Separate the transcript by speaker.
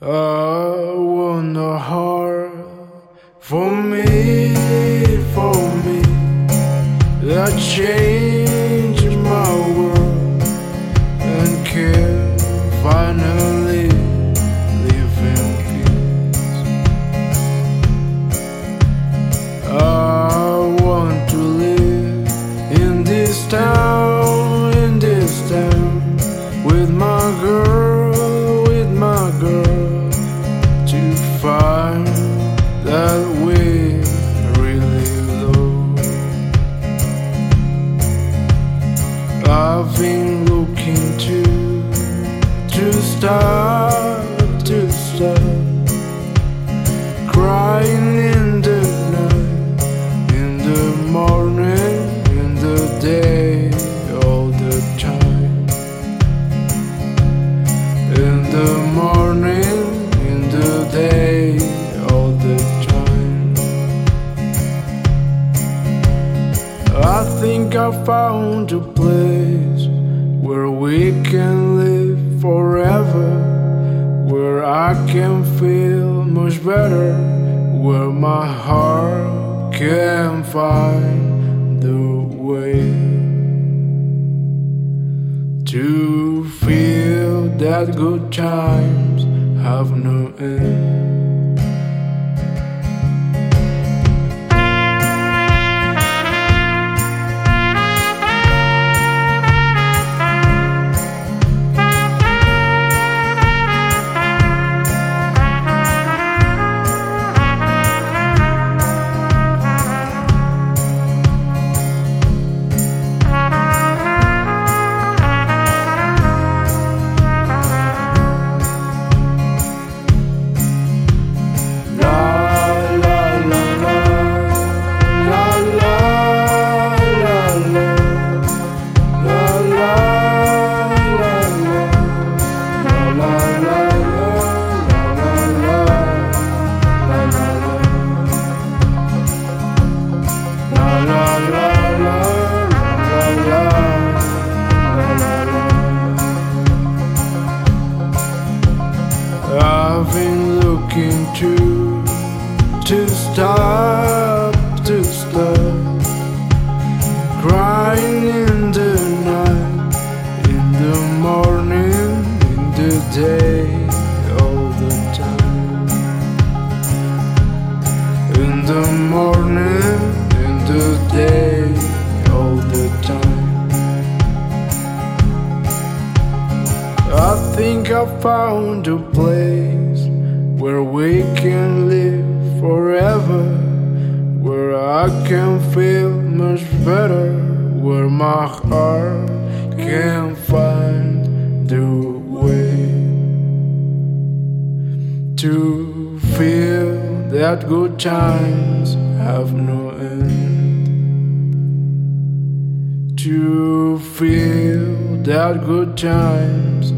Speaker 1: I wonder hard for me, for me. That change my world and can finally live in peace. I want to live in this town, in this town with my girl, start to start crying in the night, in the morning, in the day, all the time. In the morning, in the day, all the time. I think I found a place where we can live forever, where I can feel much better, where my heart can find the way to feel that good times have no end. I've been looking to to stop to stop. Crying in the night in the morning in the day all the time. In the morning in the day all the time. I think I found a place where we can live forever, where I can feel much better, where my heart can find the way to feel that good times have no end. To feel that good times